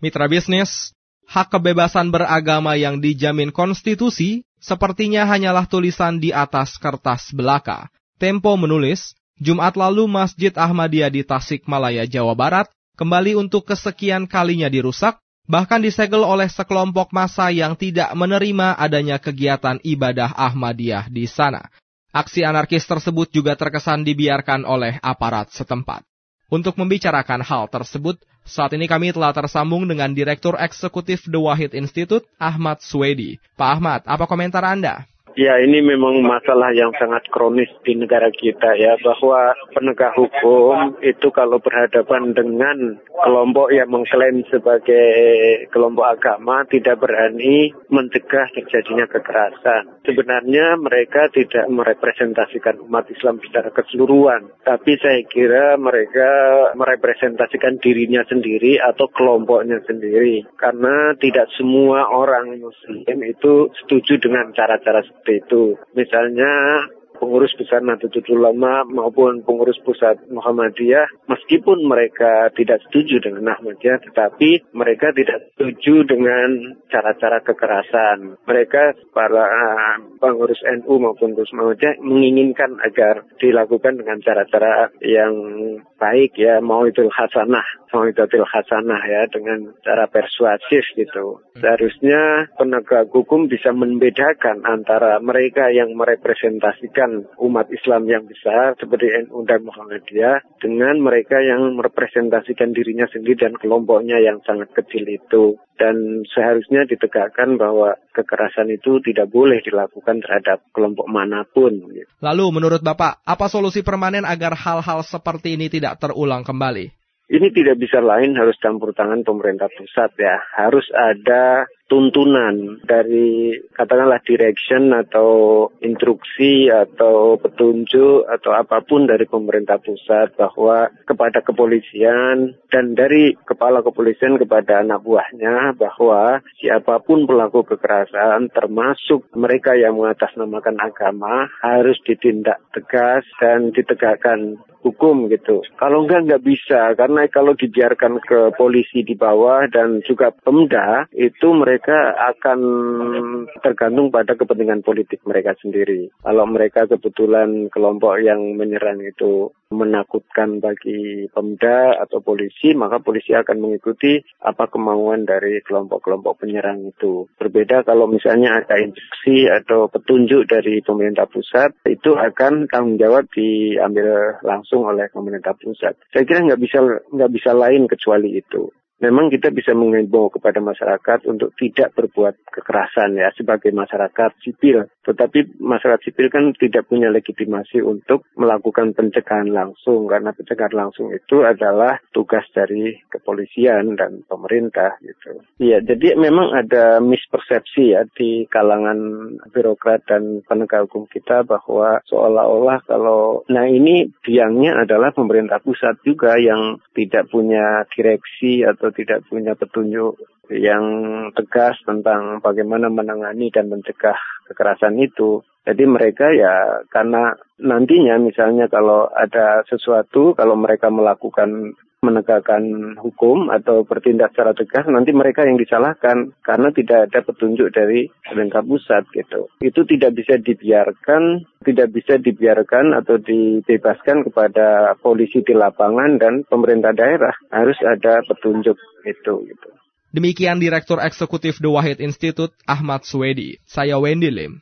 Mitra bisnis, hak kebebasan beragama yang dijamin konstitusi sepertinya hanyalah tulisan di atas kertas belaka. Tempo menulis, Jumat lalu Masjid Ahmadiyah di Tasikmalaya, Jawa Barat kembali untuk kesekian kalinya dirusak, bahkan disegel oleh sekelompok massa yang tidak menerima adanya kegiatan ibadah Ahmadiyah di sana. Aksi anarkis tersebut juga terkesan dibiarkan oleh aparat setempat. Untuk membicarakan hal tersebut, saat ini kami telah tersambung dengan Direktur Eksekutif The Wahid Institute, Ahmad Swedi. Pak Ahmad, apa komentar Anda? Ya ini memang masalah yang sangat kronis di negara kita ya bahwa penegak hukum itu kalau berhadapan dengan kelompok yang mengklaim sebagai kelompok agama tidak berani mencegah terjadinya kekerasan. Sebenarnya mereka tidak merepresentasikan umat Islam secara keseluruhan, tapi saya kira mereka merepresentasikan dirinya sendiri atau kelompoknya sendiri karena tidak semua orang muslim itu setuju dengan cara-cara seperti itu. Misalnya pengurus besar Nahdlatul Ulama maupun pengurus pusat Muhammadiyah meskipun mereka tidak setuju dengan Ahmadiyah tetapi mereka tidak setuju dengan cara-cara kekerasan. Mereka para pengurus NU maupun pengurus Muhammadiyah menginginkan agar dilakukan dengan cara-cara yang baik ya mau itu hasanah mau itu hasanah ya dengan cara persuasif gitu. Seharusnya penegak hukum bisa membedakan antara mereka yang merepresentasikan umat Islam yang besar seperti NU dan Muhammadiyah dengan mereka yang merepresentasikan dirinya sendiri dan kelompoknya yang sangat kecil itu. Dan seharusnya ditegakkan bahwa kekerasan itu tidak boleh dilakukan terhadap kelompok mana pun. Lalu menurut Bapak, apa solusi permanen agar hal-hal seperti ini tidak terulang kembali? Ini tidak bisa lain harus campur tangan pemerintah pusat ya. Harus ada tuntunan dari katakanlah direction atau instruksi atau petunjuk atau apa pun dari pemerintah pusat bahwa kepada kepolisian dan dari kepala kepolisian kepada anak buahnya bahwa siapa pun pelaku kekerasan termasuk mereka yang mengatasnamakan agama harus ditindak tegas dan ditegakkan hukum gitu. Kalau enggak enggak bisa karena kalau dibiarkan ke polisi di bawah dan juga pemda itu mereka akan tergantung pada kepentingan politik mereka sendiri. Kalau mereka kebetulan kelompok yang menyerang itu menakutkan bagi pemda atau polisi, maka polisi akan mengikuti apa kemauan dari kelompok-kelompok penyerang itu. Berbeda kalau misalnya ada instruksi atau petunjuk dari pemerintah pusat, itu akan tanggung jawab diambil langsung oleh pemerintah pusat. Saya kira nggak bisa nggak bisa lain kecuali itu memang kita bisa mengimbau kepada masyarakat untuk tidak berbuat kekerasan ya sebagai masyarakat sipil. Tetapi masyarakat sipil kan tidak punya legitimasi untuk melakukan pencegahan langsung karena pencegahan langsung itu adalah tugas dari kepolisian dan pemerintah gitu. Iya, jadi memang ada mispersepsi ya di kalangan birokrat dan penegak hukum kita bahwa seolah-olah kalau nah ini biangnya adalah pemerintah pusat juga yang tidak punya direksi atau tidak punya petunjuk yang tegas tentang bagaimana menangani dan mencegah kekerasan itu. Jadi mereka ya karena nantinya misalnya kalau ada sesuatu, kalau mereka melakukan menegakkan hukum atau bertindak secara tegas nanti mereka yang disalahkan karena tidak ada petunjuk dari pemerintah pusat gitu. Itu tidak bisa dibiarkan, tidak bisa dibiarkan atau dibebaskan kepada polisi di lapangan dan pemerintah daerah. Harus ada petunjuk itu gitu. Demikian Direktur Eksekutif The Wahid Institute Ahmad Swedi. Saya Wendy Lim.